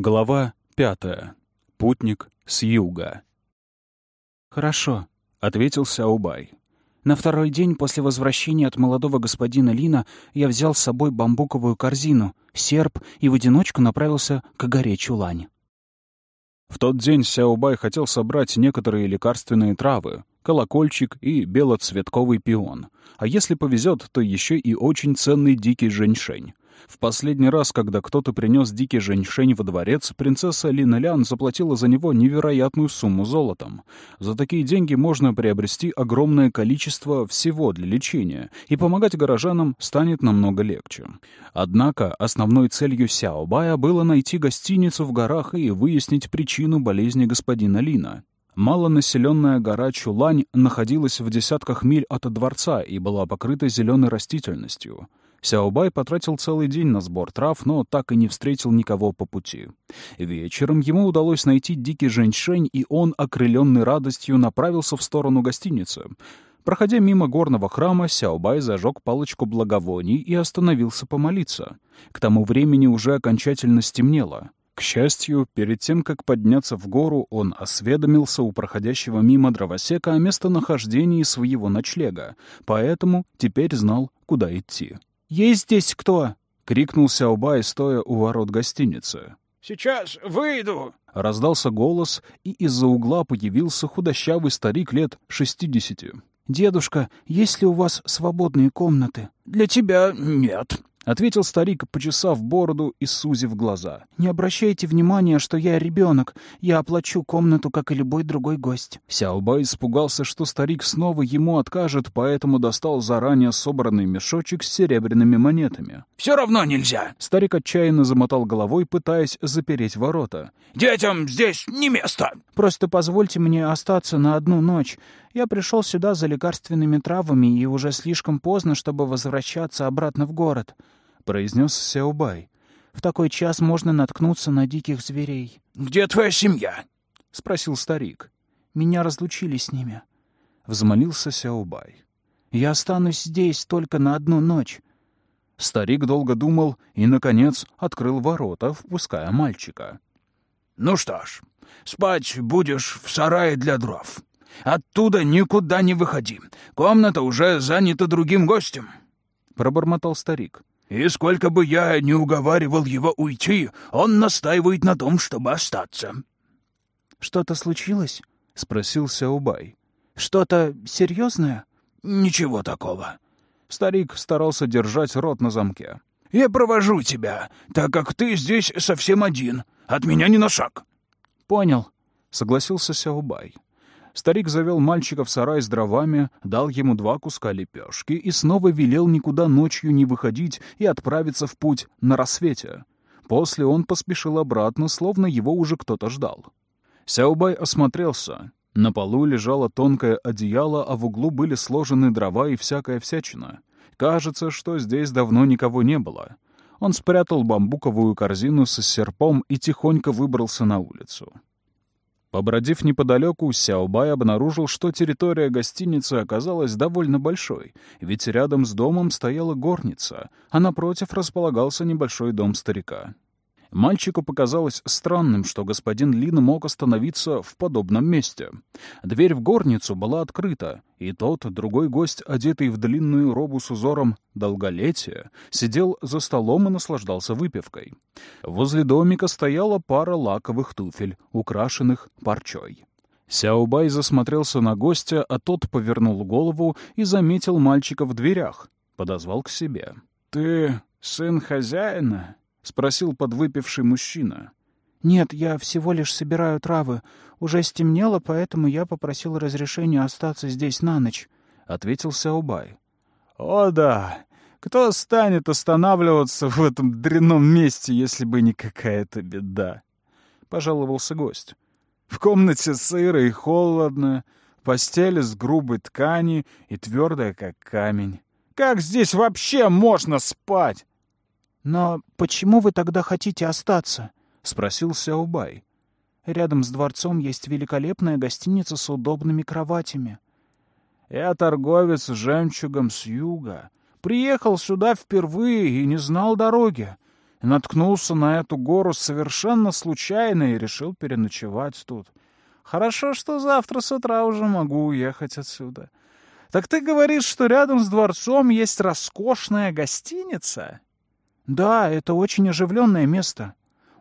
Глава пятая. Путник с юга. «Хорошо», — ответил Сяубай. «На второй день после возвращения от молодого господина Лина я взял с собой бамбуковую корзину, серп и в одиночку направился к горе Чулань». В тот день Сяубай хотел собрать некоторые лекарственные травы, колокольчик и белоцветковый пион. А если повезет, то еще и очень ценный дикий женьшень. В последний раз, когда кто-то принес дикий женьшень во дворец, принцесса Линалян заплатила за него невероятную сумму золотом. За такие деньги можно приобрести огромное количество всего для лечения, и помогать горожанам станет намного легче. Однако основной целью Сяобая было найти гостиницу в горах и выяснить причину болезни господина Лина. Малонаселенная гора Чулань находилась в десятках миль от дворца и была покрыта зеленой растительностью. Сяобай потратил целый день на сбор трав, но так и не встретил никого по пути. Вечером ему удалось найти дикий женьшень, и он, окрыленный радостью, направился в сторону гостиницы. Проходя мимо горного храма, Сяобай зажег палочку благовоний и остановился помолиться. К тому времени уже окончательно стемнело. К счастью, перед тем, как подняться в гору, он осведомился у проходящего мимо дровосека о местонахождении своего ночлега, поэтому теперь знал, куда идти. «Есть здесь кто?» — крикнул Сяобай, стоя у ворот гостиницы. «Сейчас выйду!» — раздался голос, и из-за угла появился худощавый старик лет шестидесяти. «Дедушка, есть ли у вас свободные комнаты?» «Для тебя нет», — ответил старик, почесав бороду и сузив глаза. «Не обращайте внимания, что я ребенок. Я оплачу комнату, как и любой другой гость». Сяоба испугался, что старик снова ему откажет, поэтому достал заранее собранный мешочек с серебряными монетами. «Все равно нельзя!» Старик отчаянно замотал головой, пытаясь запереть ворота. «Детям здесь не место!» «Просто позвольте мне остаться на одну ночь. Я пришел сюда за лекарственными травами, и уже слишком поздно, чтобы возвращаться обратно в город» произнес Сяобай. «В такой час можно наткнуться на диких зверей». «Где твоя семья?» — спросил старик. «Меня разлучили с ними», — взмолился Сяобай. «Я останусь здесь только на одну ночь». Старик долго думал и, наконец, открыл ворота, впуская мальчика. «Ну что ж, спать будешь в сарае для дров. Оттуда никуда не выходи. Комната уже занята другим гостем», — пробормотал старик. И сколько бы я не уговаривал его уйти, он настаивает на том, чтобы остаться. «Что-то случилось?» — спросил Сяубай. «Что-то серьезное?» «Ничего такого». Старик старался держать рот на замке. «Я провожу тебя, так как ты здесь совсем один. От меня не на шаг». «Понял», — согласился Сяубай. Старик завел мальчика в сарай с дровами, дал ему два куска лепешки и снова велел никуда ночью не выходить и отправиться в путь на рассвете. После он поспешил обратно, словно его уже кто-то ждал. Сяубай осмотрелся. На полу лежало тонкое одеяло, а в углу были сложены дрова и всякая всячина. Кажется, что здесь давно никого не было. Он спрятал бамбуковую корзину с серпом и тихонько выбрался на улицу. Побродив неподалеку, Сяобай обнаружил, что территория гостиницы оказалась довольно большой, ведь рядом с домом стояла горница, а напротив располагался небольшой дом старика. Мальчику показалось странным, что господин Лин мог остановиться в подобном месте. Дверь в горницу была открыта, и тот, другой гость, одетый в длинную робу с узором «долголетия», сидел за столом и наслаждался выпивкой. Возле домика стояла пара лаковых туфель, украшенных парчой. Сяобай засмотрелся на гостя, а тот повернул голову и заметил мальчика в дверях. Подозвал к себе. «Ты сын хозяина?» — спросил подвыпивший мужчина. «Нет, я всего лишь собираю травы. Уже стемнело, поэтому я попросил разрешения остаться здесь на ночь», — ответил Сяобай. «О да! Кто станет останавливаться в этом дрянном месте, если бы не какая-то беда?» — пожаловался гость. «В комнате сыро и холодно, постель из грубой ткани и твердая, как камень. Как здесь вообще можно спать?» «Но почему вы тогда хотите остаться?» — спросил Сяобай. «Рядом с дворцом есть великолепная гостиница с удобными кроватями». «Я торговец жемчугом с юга. Приехал сюда впервые и не знал дороги. Наткнулся на эту гору совершенно случайно и решил переночевать тут. Хорошо, что завтра с утра уже могу уехать отсюда. Так ты говоришь, что рядом с дворцом есть роскошная гостиница? Да, это очень оживленное место.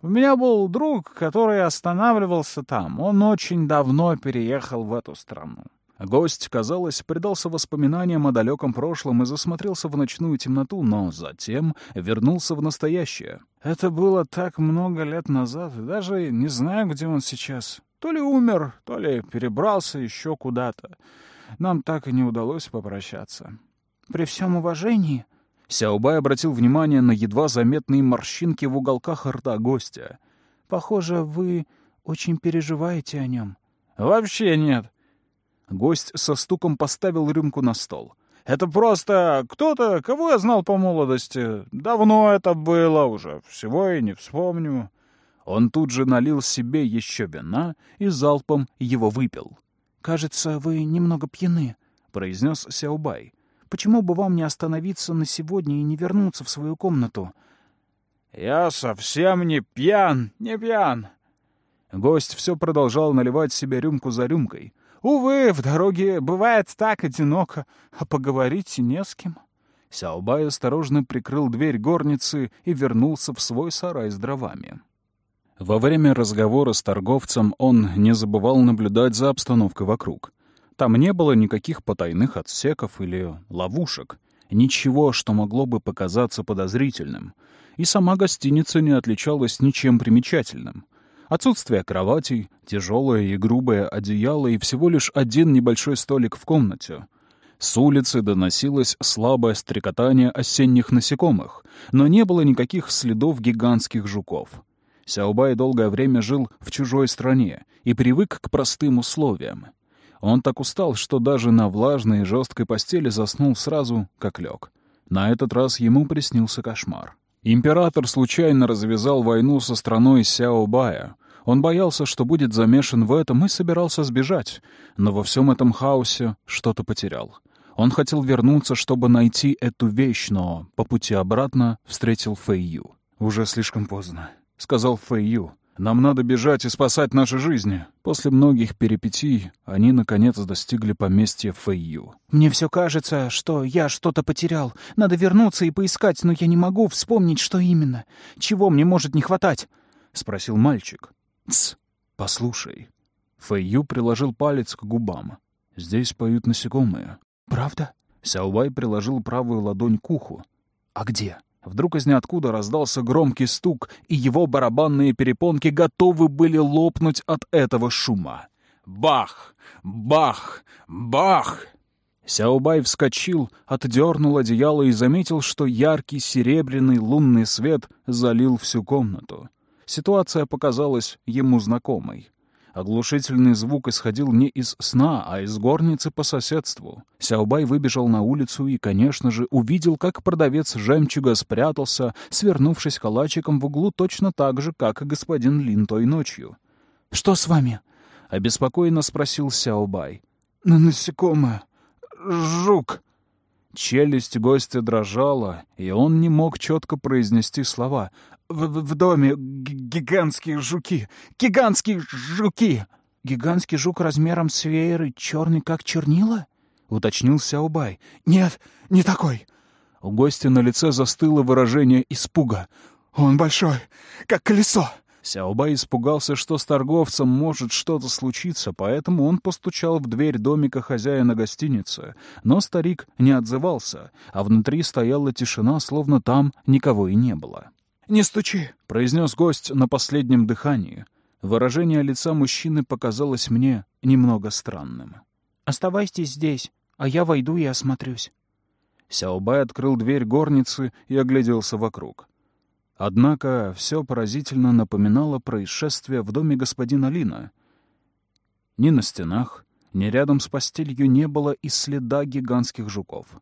У меня был друг, который останавливался там. Он очень давно переехал в эту страну. Гость, казалось, предался воспоминаниям о далеком прошлом и засмотрелся в ночную темноту, но затем вернулся в настоящее. Это было так много лет назад, даже не знаю, где он сейчас. То ли умер, то ли перебрался еще куда-то. Нам так и не удалось попрощаться. При всем уважении... Сяобай обратил внимание на едва заметные морщинки в уголках рта гостя. «Похоже, вы очень переживаете о нем». «Вообще нет. Гость со стуком поставил рюмку на стол. «Это просто кто-то, кого я знал по молодости. Давно это было уже, всего и не вспомню». Он тут же налил себе еще вина и залпом его выпил. «Кажется, вы немного пьяны», — произнес Сяобай. «Почему бы вам не остановиться на сегодня и не вернуться в свою комнату?» «Я совсем не пьян, не пьян!» Гость все продолжал наливать себе рюмку за рюмкой. Увы, в дороге бывает так одиноко, а поговорить не с кем. Сяобай осторожно прикрыл дверь горницы и вернулся в свой сарай с дровами. Во время разговора с торговцем он не забывал наблюдать за обстановкой вокруг. Там не было никаких потайных отсеков или ловушек, ничего, что могло бы показаться подозрительным. И сама гостиница не отличалась ничем примечательным. Отсутствие кроватей, тяжелое и грубое одеяло и всего лишь один небольшой столик в комнате. С улицы доносилось слабое стрекотание осенних насекомых, но не было никаких следов гигантских жуков. Сяобай долгое время жил в чужой стране и привык к простым условиям. Он так устал, что даже на влажной и жесткой постели заснул сразу, как лег. На этот раз ему приснился кошмар. Император случайно развязал войну со страной Сяобая. Он боялся, что будет замешан в этом и собирался сбежать, но во всем этом хаосе что-то потерял. Он хотел вернуться, чтобы найти эту вещь, но по пути обратно встретил Фэйю. «Уже слишком поздно», — сказал Фэйю. Нам надо бежать и спасать наши жизни. После многих перипетий они, наконец, достигли поместья Фэйю. «Мне все кажется, что я что-то потерял. Надо вернуться и поискать, но я не могу вспомнить, что именно. Чего мне может не хватать?» — спросил мальчик. «Тсс, послушай». Фэйю приложил палец к губам. «Здесь поют насекомые». «Правда?» Сяобай приложил правую ладонь к уху. «А где?» Вдруг из ниоткуда раздался громкий стук, и его барабанные перепонки готовы были лопнуть от этого шума. Бах! Бах! Бах! Сяобай вскочил, отдернул одеяло и заметил, что яркий серебряный лунный свет залил всю комнату. Ситуация показалась ему знакомой. Оглушительный звук исходил не из сна, а из горницы по соседству. Сяобай выбежал на улицу и, конечно же, увидел, как продавец жемчуга спрятался, свернувшись калачиком в углу точно так же, как и господин Лин той ночью. «Что с вами?» — обеспокоенно спросил Сяобай. «Насекомое. Жук». Челюсть гостя дрожала, и он не мог четко произнести слова в, в доме гигантские жуки! Гигантские жуки!» «Гигантский жук размером с веер и черный, как чернила?» — уточнил Сяобай. «Нет, не такой!» У гостя на лице застыло выражение испуга. «Он большой, как колесо!» Сяобай испугался, что с торговцем может что-то случиться, поэтому он постучал в дверь домика хозяина гостиницы. Но старик не отзывался, а внутри стояла тишина, словно там никого и не было. «Не стучи», — произнес гость на последнем дыхании. Выражение лица мужчины показалось мне немного странным. «Оставайтесь здесь, а я войду и осмотрюсь». Сяобай открыл дверь горницы и огляделся вокруг. Однако все поразительно напоминало происшествие в доме господина Лина. Ни на стенах, ни рядом с постелью не было и следа гигантских жуков.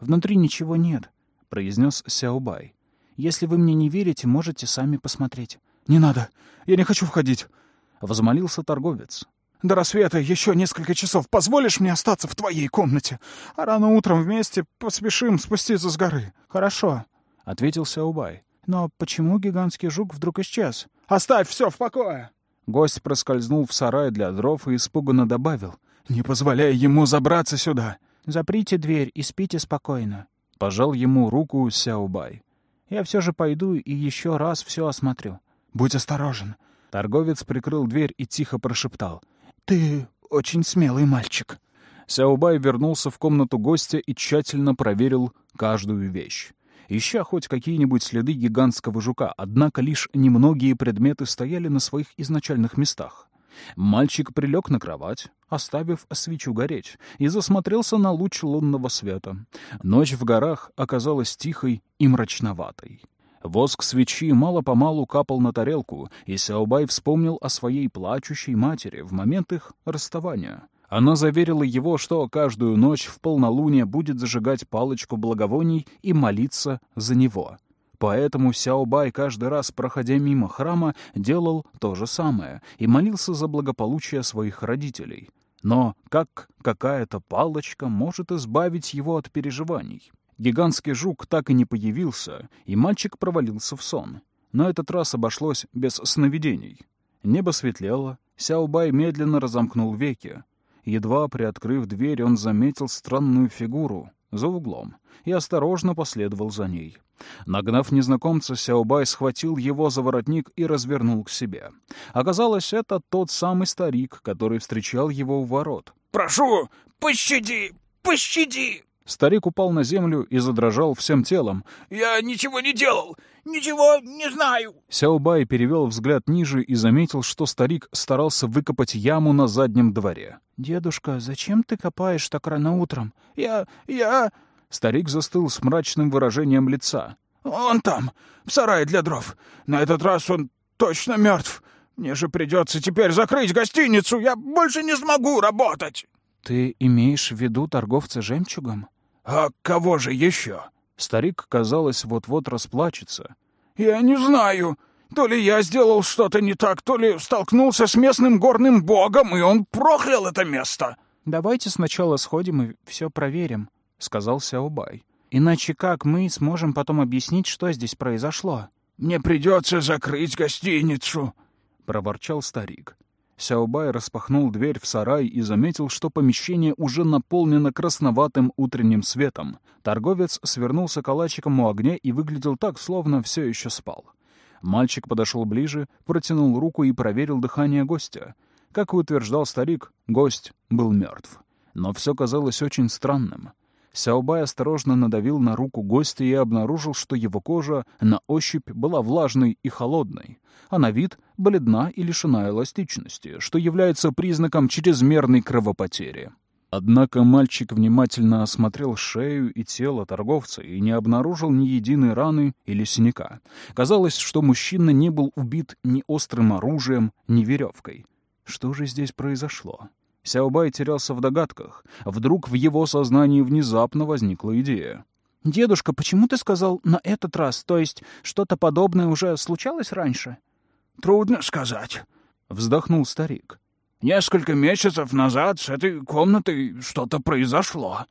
«Внутри ничего нет», — произнес Сяобай. Если вы мне не верите, можете сами посмотреть». «Не надо! Я не хочу входить!» — возмолился торговец. «До рассвета еще несколько часов. Позволишь мне остаться в твоей комнате? А рано утром вместе поспешим спуститься с горы». «Хорошо», — ответил Сяубай. Но почему гигантский жук вдруг исчез? «Оставь все в покое!» Гость проскользнул в сарай для дров и испуганно добавил. «Не позволяй ему забраться сюда!» «Заприте дверь и спите спокойно», — пожал ему руку Сяобай. «Я все же пойду и еще раз все осмотрю». «Будь осторожен!» Торговец прикрыл дверь и тихо прошептал. «Ты очень смелый мальчик». Сяобай вернулся в комнату гостя и тщательно проверил каждую вещь. Ища хоть какие-нибудь следы гигантского жука, однако лишь немногие предметы стояли на своих изначальных местах. Мальчик прилег на кровать, оставив свечу гореть, и засмотрелся на луч лунного света. Ночь в горах оказалась тихой и мрачноватой. Воск свечи мало-помалу капал на тарелку, и Сяобай вспомнил о своей плачущей матери в момент их расставания. Она заверила его, что каждую ночь в полнолуние будет зажигать палочку благовоний и молиться за него. Поэтому Сяобай каждый раз, проходя мимо храма, делал то же самое и молился за благополучие своих родителей. Но как какая-то палочка может избавить его от переживаний? Гигантский жук так и не появился, и мальчик провалился в сон. Но этот раз обошлось без сновидений. Небо светлело, Сяобай медленно разомкнул веки. Едва приоткрыв дверь, он заметил странную фигуру за углом и осторожно последовал за ней. Нагнав незнакомца, Сяобай схватил его за воротник и развернул к себе. Оказалось, это тот самый старик, который встречал его у ворот. «Прошу, пощади, пощади!» Старик упал на землю и задрожал всем телом. «Я ничего не делал! Ничего не знаю!» Сяобай перевел взгляд ниже и заметил, что старик старался выкопать яму на заднем дворе. «Дедушка, зачем ты копаешь так рано утром?» «Я... я...» Старик застыл с мрачным выражением лица. «Он там, в сарае для дров. На этот раз он точно мертв. Мне же придется теперь закрыть гостиницу. Я больше не смогу работать!» «Ты имеешь в виду торговца жемчугом?» «А кого же еще?» Старик, казалось, вот-вот расплачется. «Я не знаю. То ли я сделал что-то не так, то ли столкнулся с местным горным богом, и он проклял это место». «Давайте сначала сходим и все проверим», — сказал Сяобай. «Иначе как мы сможем потом объяснить, что здесь произошло?» «Мне придется закрыть гостиницу», — проворчал старик. Сяобай распахнул дверь в сарай и заметил, что помещение уже наполнено красноватым утренним светом. Торговец свернулся калачиком у огня и выглядел так, словно все еще спал. Мальчик подошел ближе, протянул руку и проверил дыхание гостя. Как и утверждал старик, гость был мертв. Но все казалось очень странным. Сяобай осторожно надавил на руку гостя и обнаружил, что его кожа на ощупь была влажной и холодной, а на вид бледна и лишена эластичности, что является признаком чрезмерной кровопотери. Однако мальчик внимательно осмотрел шею и тело торговца и не обнаружил ни единой раны или синяка. Казалось, что мужчина не был убит ни острым оружием, ни веревкой. Что же здесь произошло? Сяобай терялся в догадках. Вдруг в его сознании внезапно возникла идея. «Дедушка, почему ты сказал «на этот раз»? То есть что-то подобное уже случалось раньше?» «Трудно сказать», — вздохнул старик. «Несколько месяцев назад с этой комнатой что-то произошло.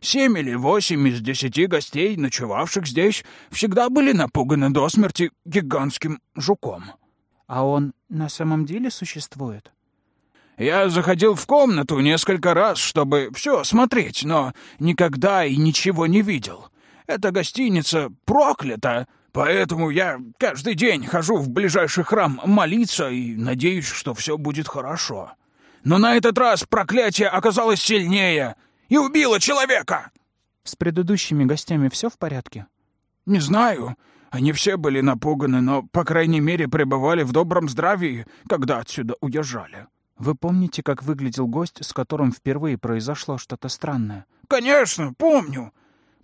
Семь или восемь из десяти гостей, ночевавших здесь, всегда были напуганы до смерти гигантским жуком». «А он на самом деле существует?» Я заходил в комнату несколько раз, чтобы все осмотреть, но никогда и ничего не видел. Эта гостиница проклята, поэтому я каждый день хожу в ближайший храм молиться и надеюсь, что все будет хорошо. Но на этот раз проклятие оказалось сильнее и убило человека. С предыдущими гостями все в порядке? Не знаю. Они все были напуганы, но, по крайней мере, пребывали в добром здравии, когда отсюда уезжали. Вы помните, как выглядел гость, с которым впервые произошло что-то странное? Конечно, помню,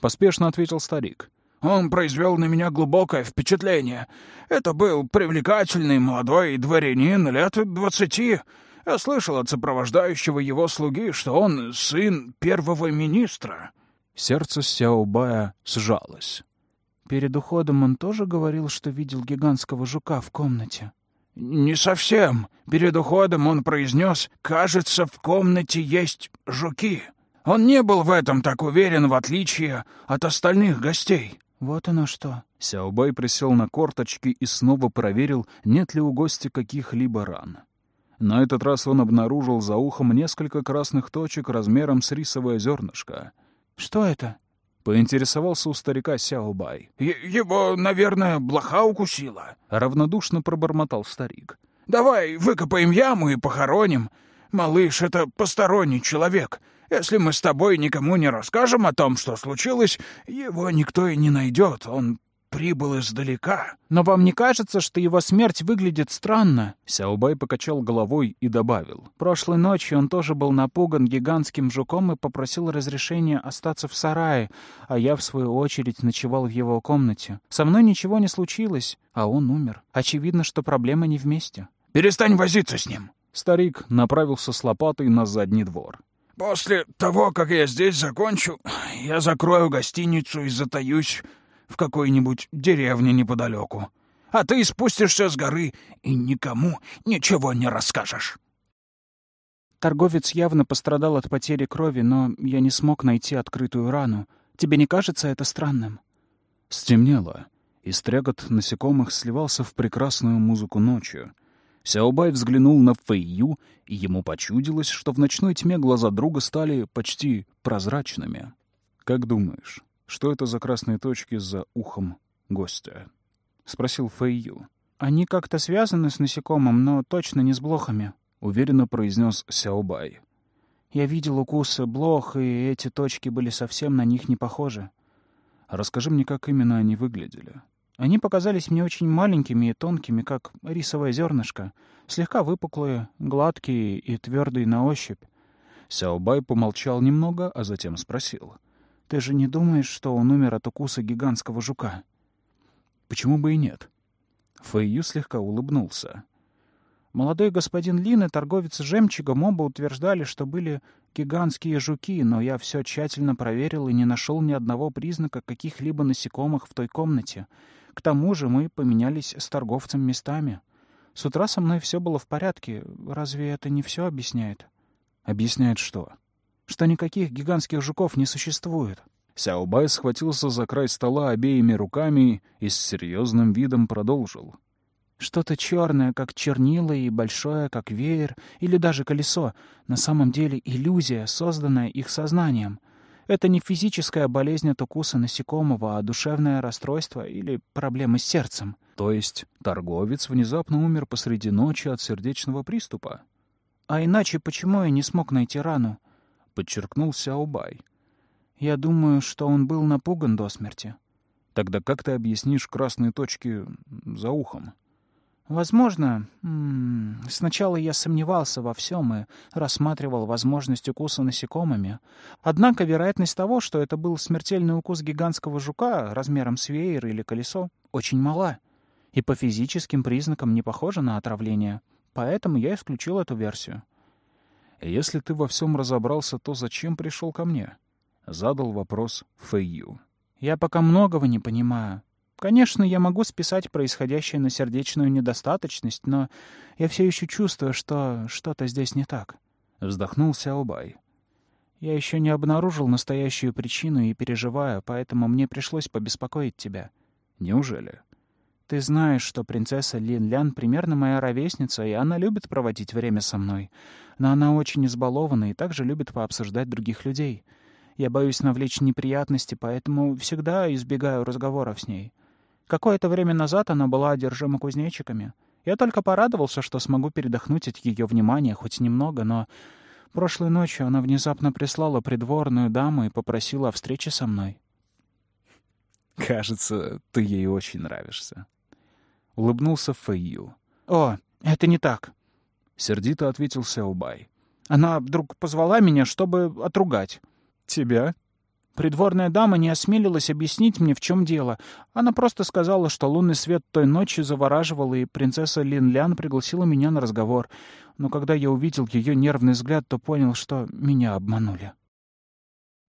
поспешно ответил старик. Он произвел на меня глубокое впечатление. Это был привлекательный молодой дворянин лет двадцати. Я слышал от сопровождающего его слуги, что он сын первого министра. Сердце Сяобая сжалось. Перед уходом он тоже говорил, что видел гигантского жука в комнате. «Не совсем. Перед уходом он произнес, кажется, в комнате есть жуки. Он не был в этом так уверен, в отличие от остальных гостей. «Вот оно что!» Сяобай присел на корточки и снова проверил, нет ли у гостя каких-либо ран. На этот раз он обнаружил за ухом несколько красных точек размером с рисовое зернышко. «Что это?» — поинтересовался у старика Сяобай. «Его, наверное, блоха укусила», — равнодушно пробормотал старик. «Давай выкопаем яму и похороним. Малыш — это посторонний человек. Если мы с тобой никому не расскажем о том, что случилось, его никто и не найдет. Он прибыл издалека. Но вам не кажется, что его смерть выглядит странно?» Сяобай покачал головой и добавил. «Прошлой ночью он тоже был напуган гигантским жуком и попросил разрешения остаться в сарае, а я, в свою очередь, ночевал в его комнате. Со мной ничего не случилось, а он умер. Очевидно, что проблема не вместе». «Перестань возиться с ним!» Старик направился с лопатой на задний двор. После того, как я здесь закончу, я закрою гостиницу и затаюсь в какой-нибудь деревне неподалеку. А ты спустишься с горы и никому ничего не расскажешь. Торговец явно пострадал от потери крови, но я не смог найти открытую рану. Тебе не кажется это странным? Стемнело, и стрекот насекомых сливался в прекрасную музыку ночью — Сяобай взглянул на Фэйю, и ему почудилось, что в ночной тьме глаза друга стали почти прозрачными. «Как думаешь, что это за красные точки за ухом гостя?» — спросил Фэйю. «Они как-то связаны с насекомым, но точно не с блохами», — уверенно произнес Сяобай. «Я видел укусы блох, и эти точки были совсем на них не похожи». «Расскажи мне, как именно они выглядели». Они показались мне очень маленькими и тонкими, как рисовое зернышко, слегка выпуклые, гладкие и твердые на ощупь. Сяобай помолчал немного, а затем спросил. «Ты же не думаешь, что он умер от укуса гигантского жука?» «Почему бы и нет?» Фэйю слегка улыбнулся. Молодой господин Лин и торговец жемчугом оба утверждали, что были гигантские жуки, но я все тщательно проверил и не нашел ни одного признака каких-либо насекомых в той комнате. К тому же мы поменялись с торговцем местами. С утра со мной все было в порядке. Разве это не все объясняет? Объясняет что? Что никаких гигантских жуков не существует. Сяобай схватился за край стола обеими руками и с серьезным видом продолжил. Что-то черное, как чернила, и большое, как веер, или даже колесо. На самом деле иллюзия, созданная их сознанием. Это не физическая болезнь от укуса насекомого, а душевное расстройство или проблемы с сердцем. То есть торговец внезапно умер посреди ночи от сердечного приступа? А иначе почему я не смог найти рану? Подчеркнул Сяобай. Я думаю, что он был напуган до смерти. Тогда как ты объяснишь красные точки за ухом? Возможно, сначала я сомневался во всем и рассматривал возможность укуса насекомыми. Однако вероятность того, что это был смертельный укус гигантского жука размером с веер или колесо, очень мала. И по физическим признакам не похожа на отравление. Поэтому я исключил эту версию. «Если ты во всем разобрался, то зачем пришел ко мне?» — задал вопрос Фэйю. «Я пока многого не понимаю. Конечно, я могу списать происходящее на сердечную недостаточность, но я все еще чувствую, что что-то здесь не так. Вздохнул Сяобай. Я еще не обнаружил настоящую причину и переживаю, поэтому мне пришлось побеспокоить тебя. Неужели? Ты знаешь, что принцесса Лин Лян примерно моя ровесница, и она любит проводить время со мной. Но она очень избалована и также любит пообсуждать других людей. Я боюсь навлечь неприятности, поэтому всегда избегаю разговоров с ней. Какое-то время назад она была одержима кузнечиками. Я только порадовался, что смогу передохнуть от ее внимания хоть немного, но прошлой ночью она внезапно прислала придворную даму и попросила о встрече со мной. «Кажется, ты ей очень нравишься», — улыбнулся Фэйю. «О, это не так», — сердито ответил Сяобай. «Она вдруг позвала меня, чтобы отругать». «Тебя?» Придворная дама не осмелилась объяснить мне, в чем дело. Она просто сказала, что лунный свет той ночью завораживал, и принцесса Лин Лян пригласила меня на разговор. Но когда я увидел ее нервный взгляд, то понял, что меня обманули.